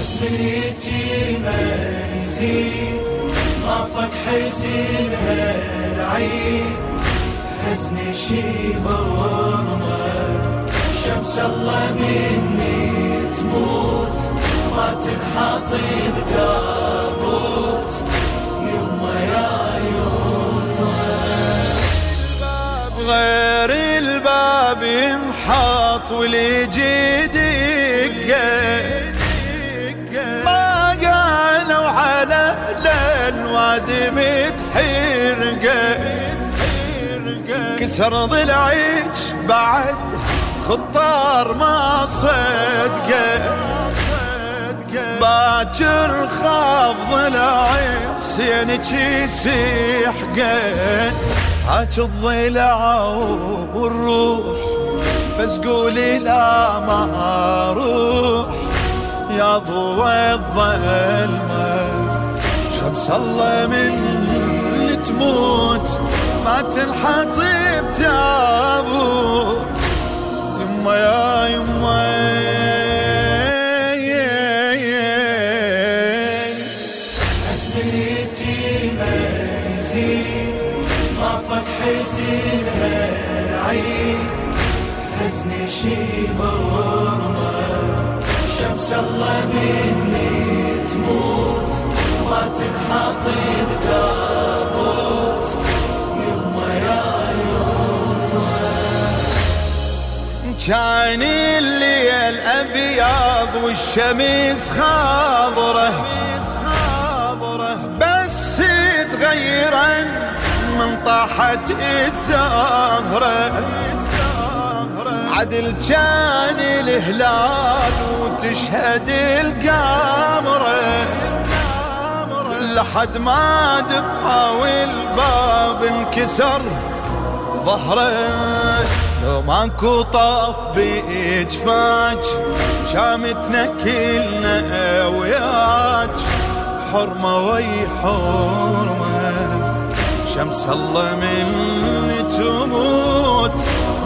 حزن اليتيمة يزيد طافك حزنها العيد حزن شي غرمة شمس الله مني تموت ما تنحطي بتابوت يما يا يما غير الباب يمحط واليجي كسر ضلعيك بعد خطار ما صدقه. باكر خاف ضلعي حسينك يسيحقه. هاك الضلع والروح بس قولي لا ما أروح. يا ضوى الظلمة شمس الله من تموت. ما تنحطي بتابوت يما يا يما حزن اليتيمة يزيد طافك حزنها العيد حزن شي شمس الله مني تموت. ما تنحطي كان الليل أبيض والشمس خضرة. بس تغيرا من طاحت الزهرة. عدل كان الهلال وتشهد القمرة. لحد ما دفعة والباب انكسر ظهره. لو ماكو طاف بإجفاج كامتنا كلنا وياك. حرمة وي حرمة شمس الله من تموت.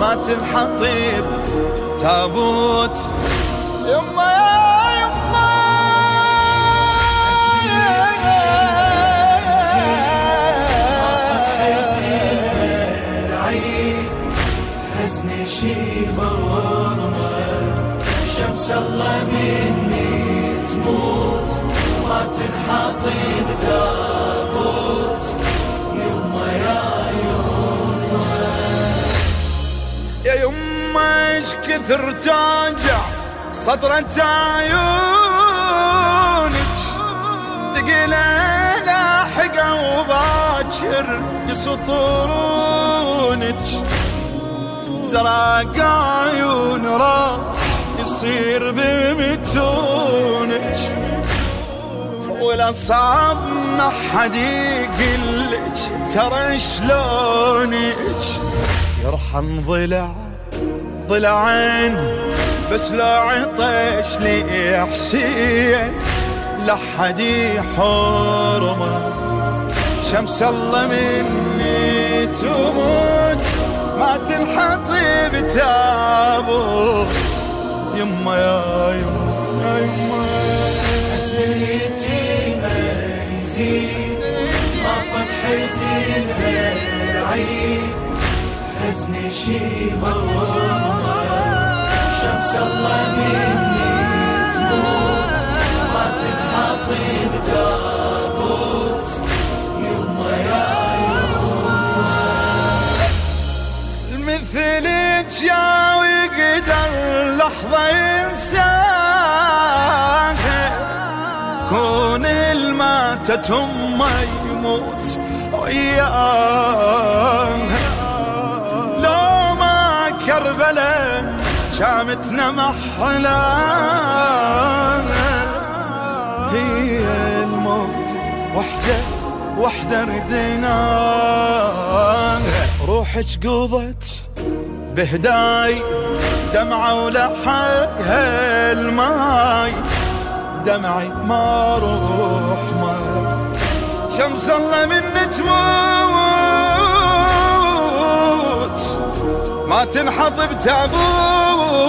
ما تنحطب تابوت. يما يا شمس الله مني تموت ما تنحطي بتابوت يما يا يا يما إيش كثر تاجع صدرة عيونك. تقيلة لاحقة وباكر يسطرونك راح يصير بمتونك. ولا صعب ما حد يقلك ترى شلونك؟ يرحم ضلع ضلعين بس لا عطش لي حسين. لا حد يحرمه شمس الله مني تموت ما تنحطي بتابوت يما يا يما يا يما حزن اليتيمة يزيد طافك حزنها العيد حزن شي غرمة شمس الله مني لحظة ينساها كون الماتت أمه يموت وياها لو ما كربلة كامتنا محلاها هي الموت وحدة وحدة رديناها روحك قضت بهداي دمعة ولحقها الماي. دمعي ما روح ما شمس الله من تموت. ما تنحط بتابوت